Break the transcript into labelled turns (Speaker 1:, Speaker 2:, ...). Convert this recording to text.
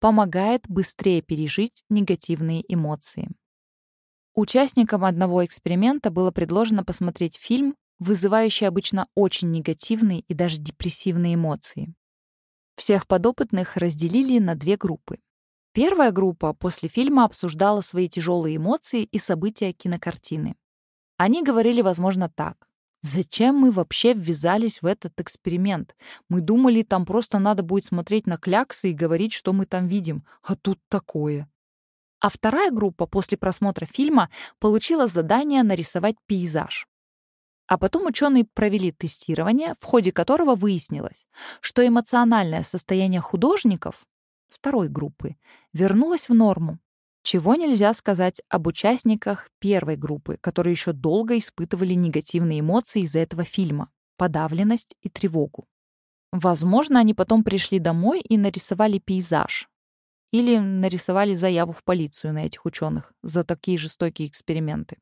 Speaker 1: помогает быстрее пережить негативные эмоции. Участникам одного эксперимента было предложено посмотреть фильм, вызывающий обычно очень негативные и даже депрессивные эмоции. Всех подопытных разделили на две группы. Первая группа после фильма обсуждала свои тяжелые эмоции и события кинокартины. Они говорили, возможно, так. Зачем мы вообще ввязались в этот эксперимент? Мы думали, там просто надо будет смотреть на кляксы и говорить, что мы там видим. А тут такое. А вторая группа после просмотра фильма получила задание нарисовать пейзаж. А потом ученые провели тестирование, в ходе которого выяснилось, что эмоциональное состояние художников второй группы вернулось в норму, чего нельзя сказать об участниках первой группы, которые еще долго испытывали негативные эмоции из-за этого фильма, подавленность и тревогу. Возможно, они потом пришли домой и нарисовали пейзаж. Или нарисовали заяву в полицию на этих ученых за такие жестокие эксперименты.